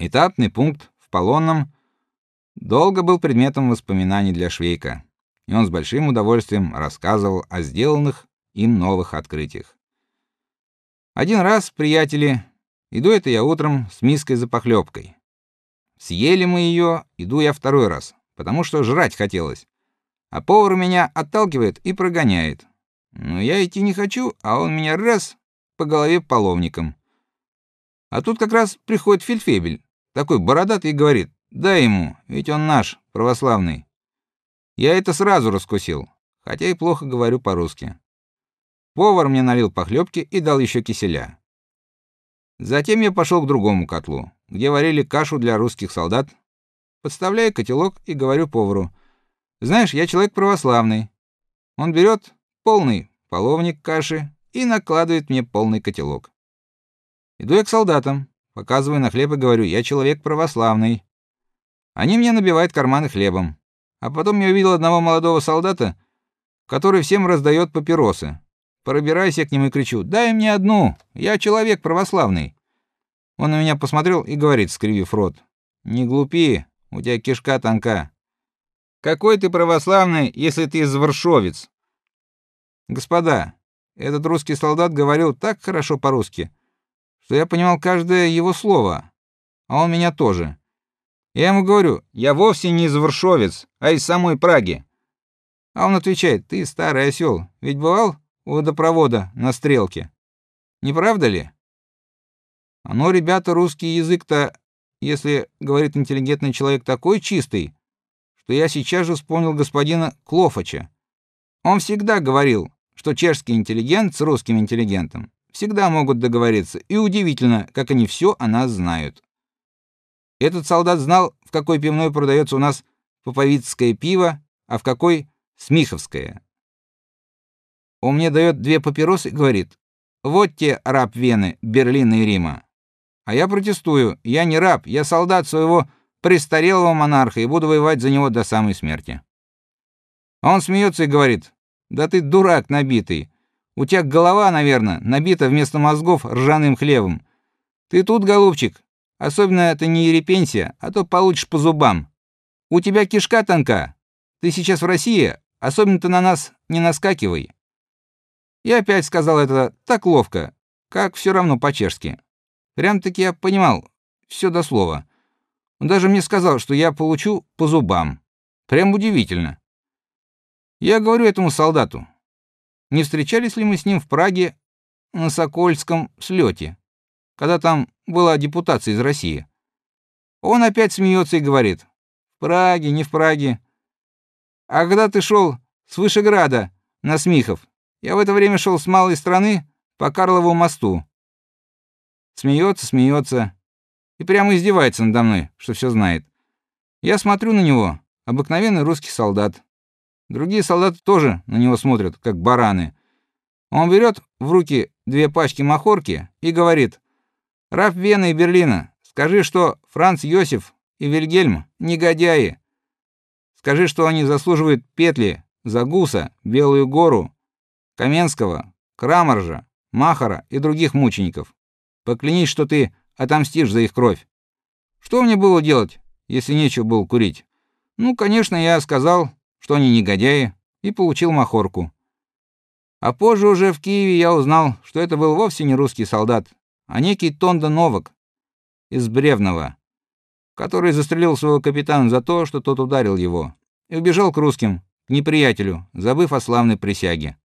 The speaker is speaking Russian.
Этапный пункт в Полонном долго был предметом воспоминаний для Швейка, и он с большим удовольствием рассказывал о сделанных им новых открытиях. Один раз, приятели, иду это я утром с миской за похлебкой. Съели мы ее, иду я второй раз, потому что жрать хотелось. А повар меня отталкивает и прогоняет. Но я идти не хочу, а он меня раз по голове половником. А тут как раз приходит фельдфебель, такой бородатый и говорит: "Дай ему, ведь он наш, православный". Я это сразу раскусил, хотя и плохо говорю по-русски. Повар мне налил похлебки и дал еще киселя. Затем я пошел к другому котлу, где варили кашу для русских солдат. Подставляю котелок и говорю повару: "Знаешь, я человек православный". Он берет полный половник каши и накладывает мне полный котелок. Иду я к солдатам, показываю на хлеб и говорю: "Я человек православный". Они мне набивают карманы хлебом. А потом я увидел одного молодого солдата, который всем раздает папиросы. Пробираюсь я к нему и кричу: "Дай мне одну, я человек православный". Он на меня посмотрел и говорит, скривив рот: "Не глупи, у тебя кишка тонка. Какой ты православный, если ты из Варшовец?" Господа, этот русский солдат говорил так хорошо по-русски, что я понимал каждое его слово, а он меня тоже. Я ему говорю: "Я вовсе не из Варшовец, а из самой Праги". А он отвечает: "Ты старый осел, ведь бывал у водопровода на стрелке. Не правда ли?" Оно, ребята, русский язык-то, если говорит интеллигентный человек, такой чистый, что я сейчас же вспомнил господина Клофача. Он всегда говорил: что чешский интеллигент с русским интеллигентом всегда могут договориться, и удивительно, как они все о нас знают. Этот солдат знал, в какой пивной продается у нас поповицкое пиво, а в какой смиховское. Он мне дает две папиросы и говорит: "Вот те раб Вены, Берлина и Рима". А я протестую: "Я не раб, я солдат своего престарелого монарха и буду воевать за него до самой смерти". А он смеется и говорит: да ты дурак набитый. У тебя голова, наверное, набита вместо мозгов ржаным хлебом. Ты тут, голубчик, особенно это не ерепенься, а то получишь по зубам. У тебя кишка тонка. Ты сейчас в России, особенно ты на нас не наскакивай. Я опять сказал это так ловко, как все равно по-чешски. Прям-таки я понимал все до слова. Он даже мне сказал, что я получу по зубам. Прям удивительно. Я говорю этому солдату: "Не встречались ли мы с ним в Праге на Сокольском слете, когда там была депутация из России?" Он опять смеется и говорит: "В Праге, не в Праге. А когда ты шел с Вышеграда на Смихов, я в это время шел с малой страны по Карлову мосту". Смеется, смеется и прямо издевается надо мной, что все знает. Я смотрю на него, обыкновенный русский солдат. Другие солдаты тоже на него смотрят, как бараны. Он берет в руки две пачки махорки и говорит: "Раф Вена и Берлина, скажи, что Франц Йосиф и Вильгельм негодяи. Скажи, что они заслуживают петли за Гуса, Белую гору, Каменского, Крамаржа, Махара и других мучеников. Поклянись, что ты отомстишь за их кровь. Что мне было делать, если нечего было курить? Ну, конечно, я сказал, что они негодяи, и получил махорку. А позже уже в Киеве я узнал, что это был вовсе не русский солдат, а некий Тонда Новак из Бревного, который застрелил своего капитана за то, что тот ударил его, и убежал к русским, к неприятелю, забыв о славной присяге.